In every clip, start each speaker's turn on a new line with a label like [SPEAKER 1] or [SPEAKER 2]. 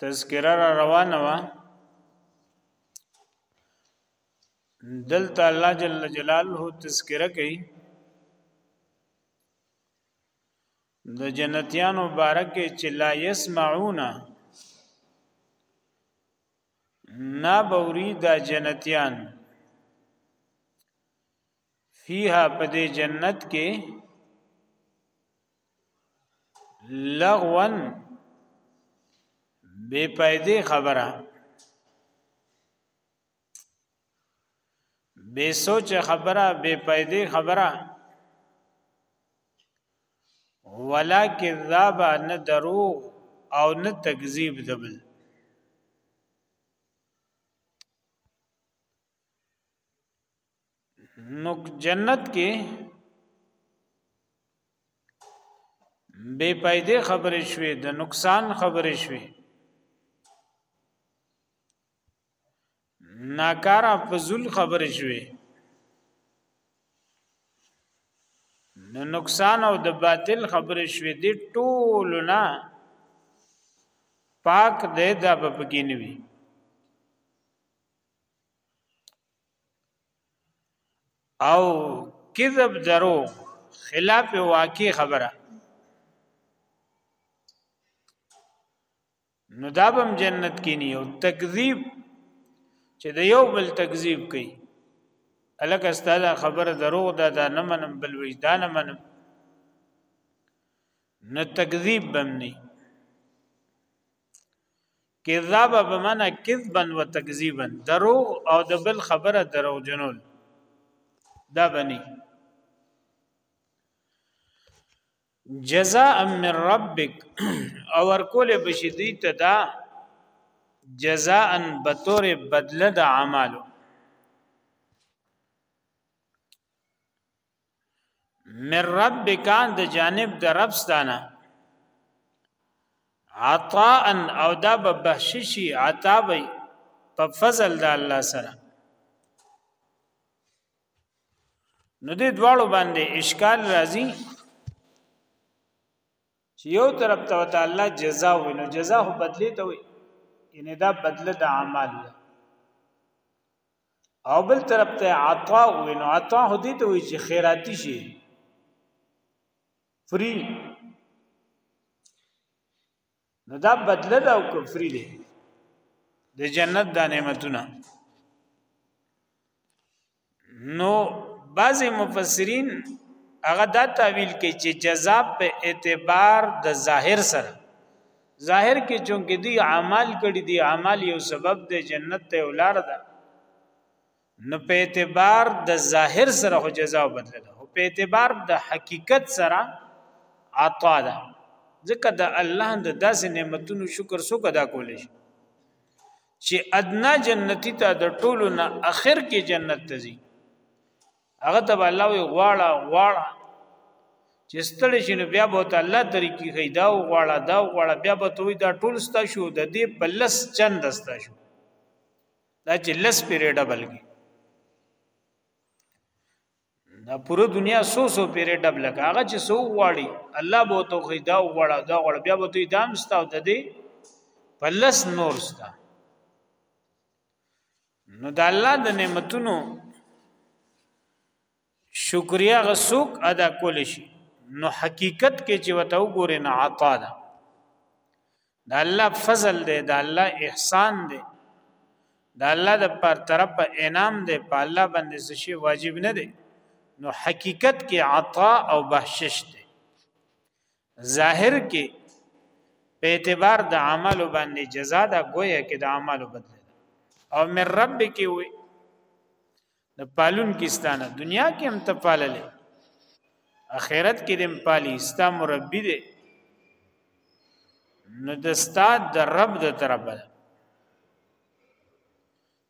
[SPEAKER 1] تذکره را روانه وا دلته الله جل جلاله تذکره کوي د جنتیانو بارک چې لا يسمعون نا بوري دا جنتیان فیها پدې جنت کې لغون بے پیدې خبره بے سوچ خبره بے پیدې خبره ولا کذاب نه درو او نه تکذیب دبل نو جنت کې بے پایده خبرې شوې د نقصان خبرې شوې ناکارا فزول خبرې شوې نو نقصان او د باطل خبرې شوې دي ټول نه پاک دې دا بپکې نیوي او کذب درو خلاف واقع خبره نو دابم جنت کې نه یو تکذیب چې د یو بل تکذیب کوي الک استاد خبره دروغ ده دا نه منم بل وجدان منم نه تکذیب بم نه کذاب بمانا کذبا و تکذیبا دروغ او د بل خبره دروغ جنول دا بنی جزاء من ربک او ورکول بشی دی ته دا جزاء بطور بدله د اعمالو من ربک د جانب د رب ستانه عطاء او دا به بخششي عطا وي په فضل د الله سره نو دې دواړو باندې اشکال راځي چې یو طرف ته تعالی جزاء وي نو جزاء بدلی ته وي ان دا بدله د اعمال ده او بل طرف ته عطا وینو عطا هدي ته وی چې خیراتی شي فری نو دا بدله دا او کفری دی د جنت د نعمتونه نو بعض مفسرین هغه دا تعویل کوي چې جزاء په اعتبار د ظاهر سره ظاهر کې چونګې دی عمل کړي دی عمل یو سبب دی جنت ته ولار ده نو په اعتبار د ظاهر سره خو جزاء او بدله ده په اعتبار د حقیقت سره عطا ده ځکه د الله د داسې نعمتونو شکر سو کدا کول شي چې ادنا جنتی ته د ټولو نه اخر کې جنت ته ځي هغه ته الله وی غواړه غواړه چې ستړي شنو بیا به ته الله طریقې خې دا غواړه دا غواړه بیا به ته دا ټول ستا شو د دې په لس چند ستا شو دا چې لس پیریډه بلګي دا پوره دنیا سو سو پیری ډبل کاغه چې سو غواړي الله بو تو خې دا غواړه دا غواړه بیا به ته دام ستاو د دې پلس نور ستا نو د الله د نعمتونو شکریا غسوک ادا کول شي نو حقیقت کې چې وته وګورې نه عطا ده د الله فضل دی د الله احسان دی د الله د پر طرف انعام دی په الله باندې څه شي واجب نه دی نو حقیقت کې عطا او بخشش دی ظاهر کې په اعتبار د عمل باندې جزا دا گویا کې د عمل بدل او من رب کې وي د پالون کیستانه دنیا کې هم ته پاللې اخرت کې دم پالي ستا مربي دې نو د استاد د رب د طرفه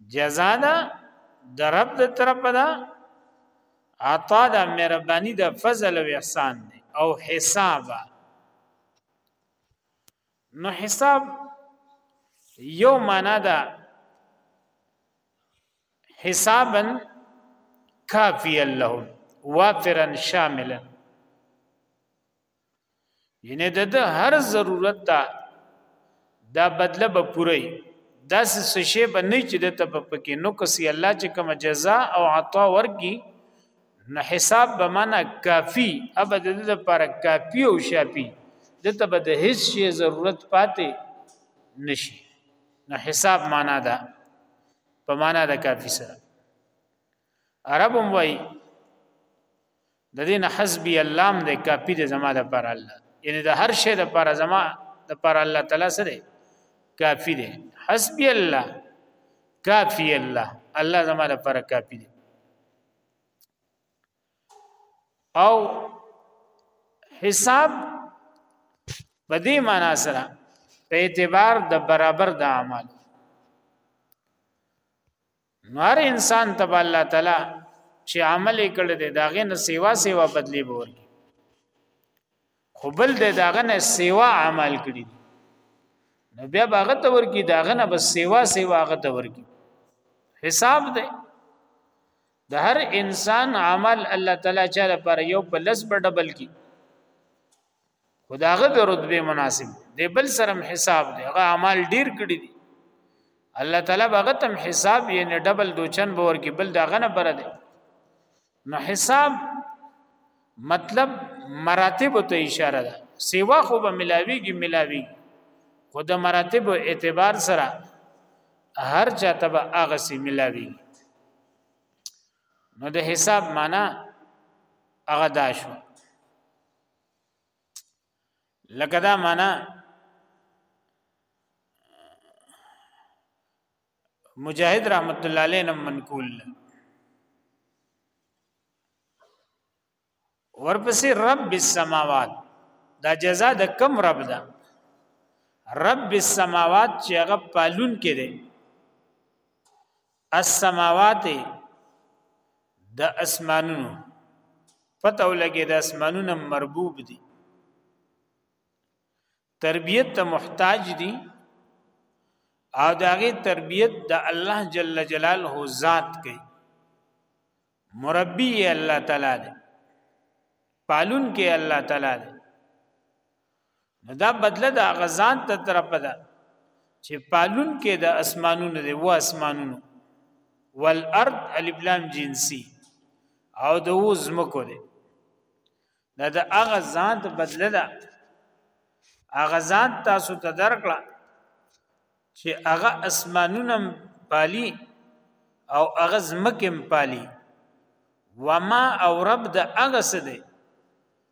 [SPEAKER 1] جزا ده د رب د طرف ده عطا ده مهرباني ده فضل او احسان ده او حساب نو حساب یو معنا ده حسابا کافیا لهم وافرا شاملا ینه د د هر ضرورت ته دا بدله به پوره دا څه شی به نه چې د ته په پکې نو کسي الله چې کوم جزاء او عطا ورکی نه حساب به معنا کافی ابد د لپاره کافی او شافی د ته به د هیڅ شی ضرورت پاتې نشي نو حساب معنا ده په معنا د کافی سره عربم وای د دین حسبی الله هم د کافی د زما د پر الله یعنی د هر شی د پر زما د پر الله تعالی سره کافی دی حسبی الله کافی الله الله زما د پر کافی دی او حساب په دې معنا سره په اعتبار د برابر د اعمال نو هر انسان ته الله تعالی چې عمل کړی دی داغه نه سیوا سیوا بدلی بور خو بل دی داغه نه سیوا عمل کړی نو بیا باغه ته ورکی داغه نه بس سیوا سیوا هغه ته ورکی حساب دی د هر انسان عمل الله تعالی چا لپاره یو په لس په ډبل کی خداغه د رتبه مناسب دی بل سره حساب دی هغه اعمال ډیر کړی دي الله تعالی هغه تم حساب یې نه ډبل دوچن باور کې بل داغه نه بره دی نو حساب مطلب مراتب ته اشاره ده سیوا خو به ملاویږي ملاوی خو د مراتب اعتبار سره هر چاته به هغه سی ملاوی نو د حساب معنا هغه دا شو لکه دا معنا مجاهد رحمت الله علیه نم منقول ورپسې رب السماوات دا جزا د کم رب ده رب السماوات چې هغه پالون کې دی السماوات د اسمانونو پته ولګي د اسمانونو مربوب دي تربيت ته محتاج دي او داغه تربيت د الله جل جلاله ذات کوي مربي الله تعالی دی پالون کې الله تعالی دی نو دا بدله د غزان ته طرف ده چې پالون کې د اسمانونو دی و اسمانونو والارض الف لام جنسی او د و زمکو دی دا د هغه ځان ته بدله ده هغه ځان تاسو ته درکړه چې هغه اسمانونه پالي او هغه زمکه پالي وما او رب د هغه څه دی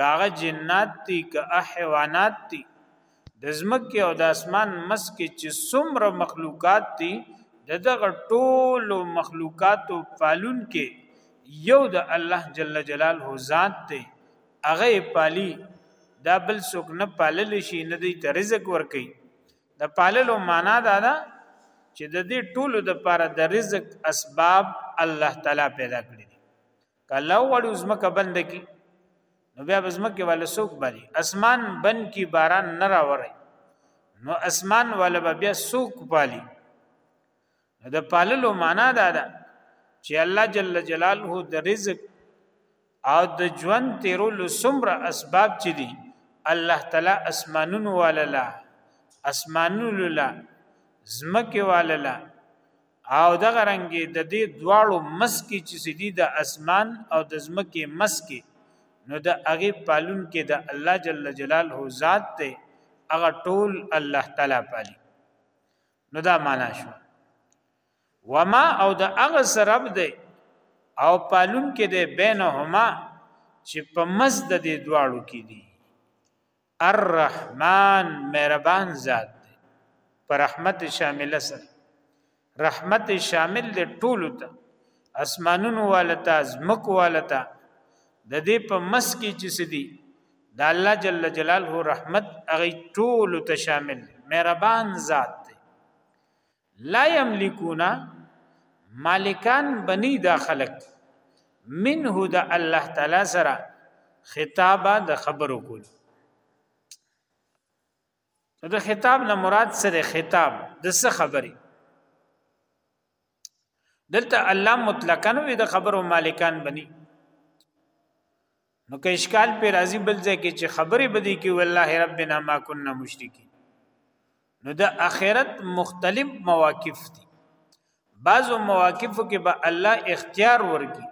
[SPEAKER 1] کاغه جنات دي که حیوانات دي د زمکه او د اسمان مسکه چې څومره مخلوقات دي د دغه ټولو مخلوقاتو پالون کې یو د الله جل جلاله ذات دی هغه پالي دا بل څوک نه پالل شي نه دی ته رزق ورکي د پاللو معنا دا ده چې د دې ټولو د پاره د رزق اسباب الله تعالی پیدا کړی کله وړو زمکه بند کی نو بیا زمکه ول سوق بری اسمان بند کی باران نه راوړي نو اسمان ول بیا سوق پالي د پاللو معنا دا ده چې الله جل جلاله د رزق او د ژوند تیرولو سمره اسباب چي دي الله تعالی اسمانونو واللا اسمانونو لا زمکه واللا او دغه رنګي د دې دواړو مسکی چې سدي د اسمان او د زمکه مسکی نو د هغه پالون کې د الله جل جلاله ذات ته هغه ټول الله تعالی پالي نو دا معنا شو وما او د هغه سرب دی او پالون کې دی بینهما چې په مز د دې دواړو کې دي الرحمن مهربان ذات دی پر رحمت شامل سره رحمت شامل دی ټول ته اسمانونو والتا زمک والتا د دې په مس کې چې سدي د الله جل جلاله رحمت هغه ټول ته شامل مهربان ذات دی لا یملکونا مالکان بنی دا خلق منه د الله تعالی سره خطابه د خبرو کول د خطاب نه مراد سره خطاب د څه خبري دلته الله مطلقاً وي د خبرو مالکان بني نو که اشکال پر راضی بل ځای کې چې خبرې بدی کې والله ربنا ما كنا مشرکین نو د اخرت مختلف مواقف دي بعضو مواقفو کې به الله اختیار ورګي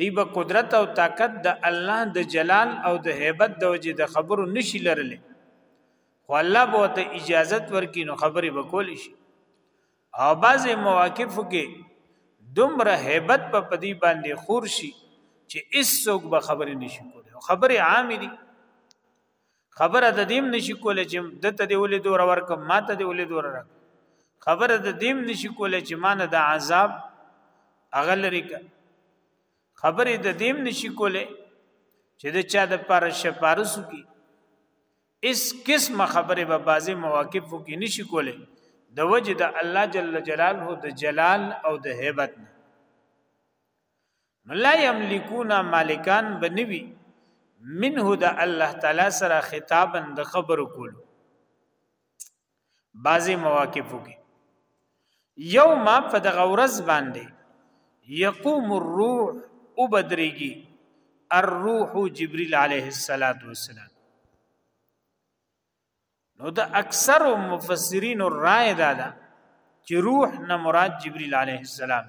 [SPEAKER 1] دی به قدرت او طاقت د الله د جلال او د هیبت د وجې د خبرو نشي لرلې خو الله به ته اجازت ورکي نو خبرې به کول شي او بعضې مواقفو کې دومره هیبت په پدی باندې خور شي چې هیڅوک به خبرې نشي کولی خبرې عامې دي خبره د دیم نشي کولی چې د ته دی ولې دور ورکم ما ته دی ولې دور ورکم خبره د دیم نشي کولی چې ما نه د عذاب اغلری کا خبرې د دیم نشي کولی چې د چا د پر شپارسو کی اس قسم خبره به بازي مواقفو کې نشي کوله د وجه د الله جل جلاله د جلال او د هیبت لا یملکون مالکان بنوي منه د الله تعالی سره خطابا د خبرو کولو بعضی مواقفو کې یو ما په دغه ورځ باندې یقوم الروح او بدريږي الروح جبريل عليه الصلاه والسلام نو د اکثر مفسرین رائے دا ده چې روح نه مراد جبريل عليه السلام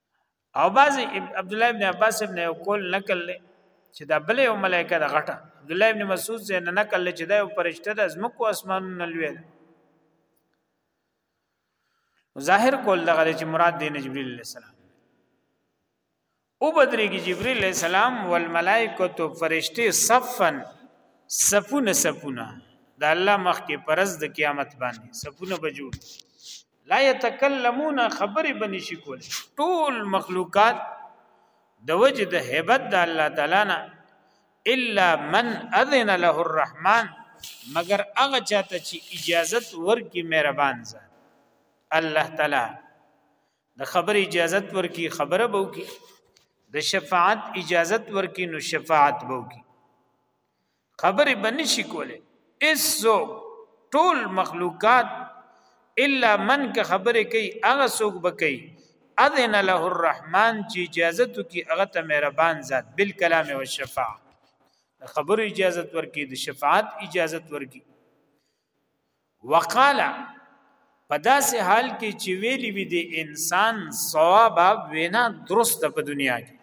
[SPEAKER 1] او باز عبد الله ابن عباس ابن یو کول نقل لې چې دا بلې او ملائکه د غټه عبد الله ابن مسعود زین نقل لې چې دا یو فرشته د زمکو اسمانونو لوی ده ظاهر کول دغه چې مراد دین جبرئیل علیہ السلام او بدرې کې جبرئیل علیہ السلام والملائکه تو فرشته صفن صفونه صفونه د الله مخ کې پرز د قیامت باندې صفونه بجوړ لا يتكلمون خبر بني شي کول ټول مخلوقات د وجه د hebat د الله تعالی نه الا من اذن له الرحمن مگر هغه چاته چې اجازت ورکي مهربان ځه الله تعالی د خبر اجازت ورکي خبره بو کی د شفاعت اجازت ورکي نو شفاعت بو کی خبرې به نشي کولی هیڅوک ټول مخلوقات الا من که خبرې کوي هغه څوک به کوي اذن له الرحمن چې اجازه تو کی هغه ته مهربان ذات بل کلام او شفاعت خبرو اجازه ورکی د شفاعت اجازه ورکی وقال په داسې حال کې چې ویلی وي د انسان ثواب وینا درست په دنیا کې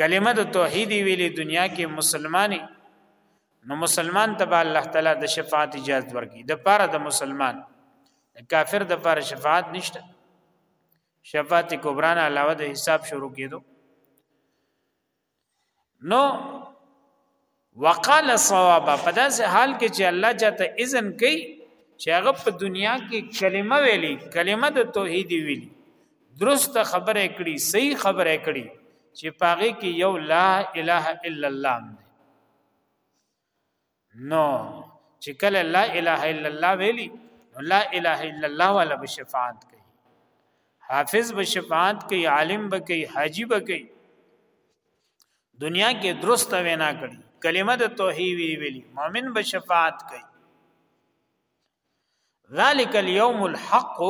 [SPEAKER 1] کلمه د توحید ویلې دنیا کې مسلمانې نو مسلمان ته به الله تعالی د شفاعت اجازه ورکړي د پاره د مسلمان کافر د پاره شفاعت نشته شفاعت کبرا نه علاوه د حساب شروع کېدو نو وقال صوابا په داسې حال کې چې الله چاته اذن کوي چې هغه په دنیا کې کلمه ویلي کلمه د توحید ویلي درست خبره کړي صحیح خبره کړي چې پاغه کې یو لا اله الا الله دی نو چې کله لا اله الا الله ویلی لا اله الا الله ولا بشفاعت کوي حافظ بشفاعت کوي عالم به کوي حاجی به کوي دنیا کې درست وینا کړي کلمه د توحید وی ویلی مؤمن به شفاعت کوي ذالک اليوم الحق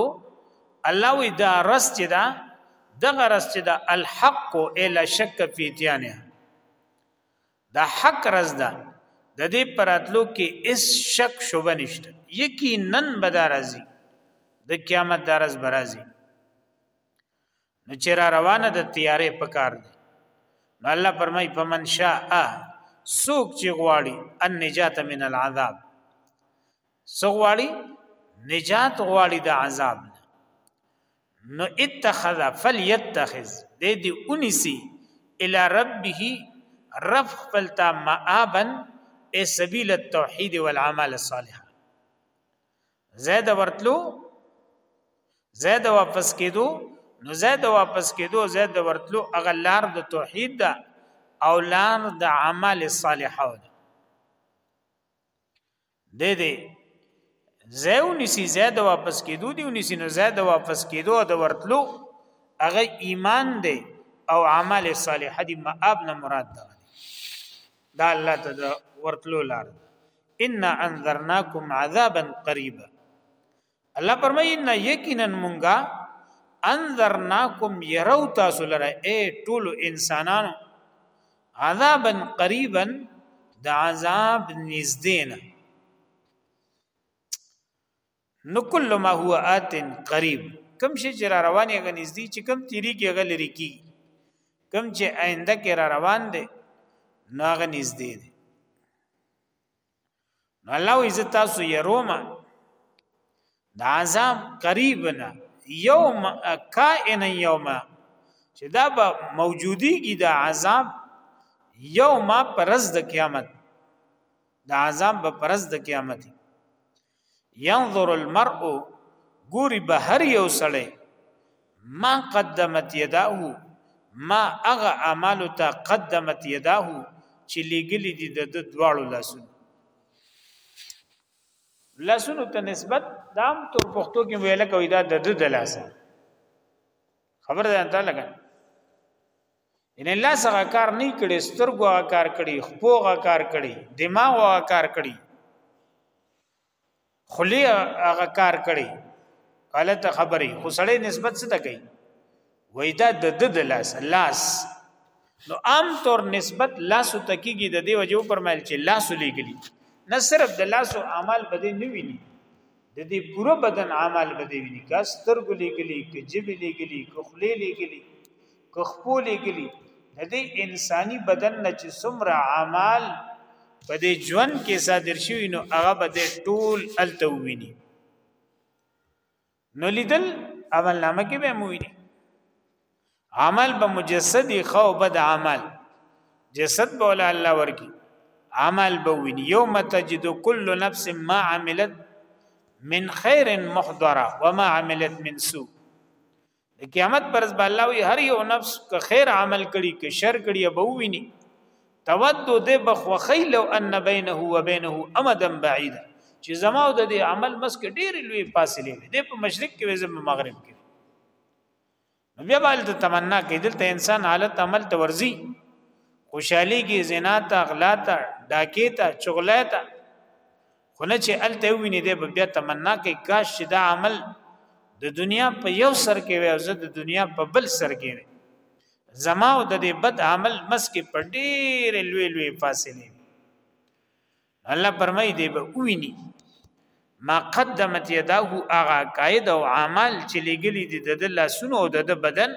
[SPEAKER 1] الله وی دا رس چې دا دغه رس چې دا الحق الا شک فی تیانه دا حق رز ده د دې پراتلو کې اس شک شوبه نشته یقینا بدارازي د قیامت درز برازي نو چې را روانه د تیارې پکار دي نو الله پرمای په من شاء سوک چې غواړي ان نجات من العذاب سو غواړي نجات غواړي د عذاب نو اتخذ فلیتخذ دې دې اونیسی الی ربه رب خپلتا مآبن ای سبیل التوحید والعمال الصالح زید ورتلو زید واپس کېدو نو زید واپس کېدو زید ورتلو اغلار د توحید دا او لار د عمل صالحو دا دې دې زیو نسی زید واپس کیدو دی نسی نو زید واپس کیدو د ورتلو هغه ایمان دی او عمل صالح دی مآب نه مراد ده دا الله ته د ورتلو لار ان انذرناکم عذابا قریبا الله فرمایي ان یقینا مونږه انذرناکم يرو تاسو لره اے ټول انسانانو عذابا قریبا د عذاب نږدې نو کل ما هو آت قریب کم شي چې را روانې غ نږدې چې کم تیری کې غ لري کی کم چې آینده کې را روان دي ناغ نږدې دي نو الله عز تاسو يروما دا عذاب قریب نه یوم کائن یوم چې دا به موجودی کی دا عذاب یوم پرز د قیامت دا عذاب به پرز د قیامت ينظر المرء ګوري به هر یو سړی ما قدمت يداه ما اغه اعمال ته قدمت يداه چې لګلې دي د دواړو لاسونو لاسونو ته نسبت دام تر پښتو کې ویل کوي دا د د لاسه خبر ده انده لګا ان الله سره کار نه کړي سترګو کار کړي خپوغه کار کړي دماغ کار کړي خلی هغه کار کړي غلط خبري خو سړی نسبت څه کوي وای دا د د د لاس لاس نو عام طور نسبت لاس ته کیږي د دې وجو پر مل چې لاس لګلی نه صرف د لاس او اعمال بده نه ویني د دې پوره بدن اعمال بده ویني کا سترګ لګلی ک جب لګلی ک خلی لګلی که خپو لګلی د دې انساني بدن نه چې څومره اعمال په دې ژوند کې صادر شوی نو هغه به د ټول الته ویني نو لیدل عمل نامه کې به مو ویني عمل به مجسد خو بد عمل جسد به ول الله ورکی عمل به ویني یوم تجد کل نفس ما عملت من خیر محضره وما عملت من سوء د قیامت پر ځبه الله وی هر یو نفس که خیر عمل کړي که شر کړي به ویني تود د بخوخی لو ان بینه و بینه امدا بعید چې زما او د دې عمل مس کې ډېر لوی فاصله وي د په مشرق کې وزم مغرب کې نو بیا بل ته تمنا کوي دلته انسان حالت عمل ته ورزي خوشحالي کې زنا ته اغلا ته ډاکې ته چغلا ته خونه چې الته ویني دی به بیا تمنا کوي کاش چې دا عمل د دنیا په یو سر کې وي او زه د دنیا په بل سر کې وي زما او د دې بد عمل مس کې په ډېر لوی لوی فاصله الله پرمای دی به ویني ما قدمت یداه اغا قائد او عمل چې لګلی دی د لاسونو او د بدن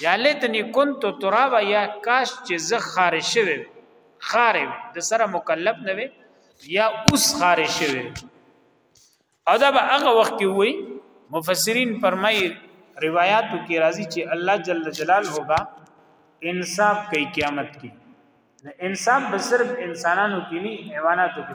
[SPEAKER 1] یا لیتنی كنت ترابا یا کاش چې زه خارج شوی خارج د سره مکلف نه وي یا اوس خارج شوی او دا به هغه وخت کې وای مفسرین فرمایي روایتو کې راځي چې الله جل جلاله با انصاف کوي قیامت کې انصاف به صرف انسانانو کې نه حیواناتو کې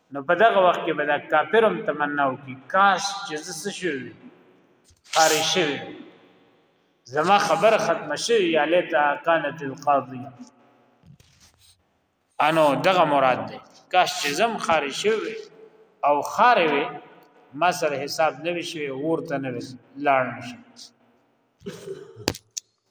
[SPEAKER 1] نو په دغه وخت کې به دا کافر هم تمنا وکړي کاش چې زه څه شوی خارج شوی زما خبره ختمه شوی یا لیتا کانت القاضی انو دغه مراد ده کاش چې زم خارج شوی او خارې وي ما سره حساب نه وشي ورته نه وي لاړ نشي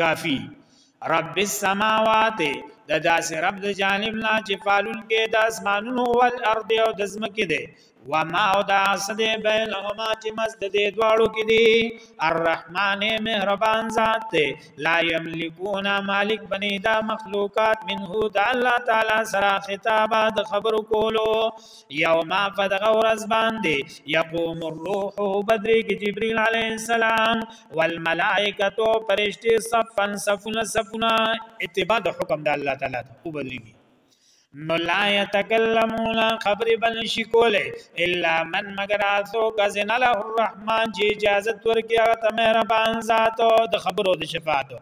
[SPEAKER 1] کافی رب السماوات د داسې رب د جانب نه چې فالون کې د اسمانونو او الارض او د زمکه دی و ما او دا صد بینهما چې مس د دې دواړو کې دی الرحمن مهربان ذات دی لا یملکون مالک بنی دا مخلوقات منه د الله تعالی سره خطابات خبرو کولو یوم په دغه ورځ باندې یقوم الروح بدرېږي جبرئیل علیه السلام والملائکتو فرشتې صفا صفونه صفونه اتباع د حکم د الله تعالی ته وبدرېږي نو لا يتكلمون خبر بل شي کوله الا من مگر اثو کزن له الرحمن چې اجازه ورکړي هغه ته مهربان ذات د خبرو د شفاعت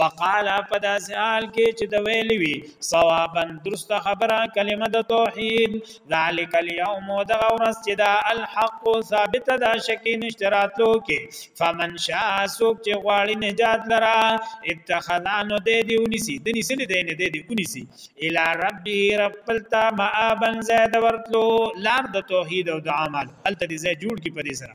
[SPEAKER 1] وقال په داسې حال کې چې د ویل وی ثوابا درست خبره کلمه د توحید ذالک اليوم د غورس چې دا الحق ثابت ده شکی نشتراتلو کې فمن شاء سوک چې غواړي نجات لرا اتخذان دې دی ونسی د نسل دې نه دې دی ونسی الی ربی رب پلتا ما ابن زید ورتلو لار د توحید او د عمل الته دې جوړ کی په دې سره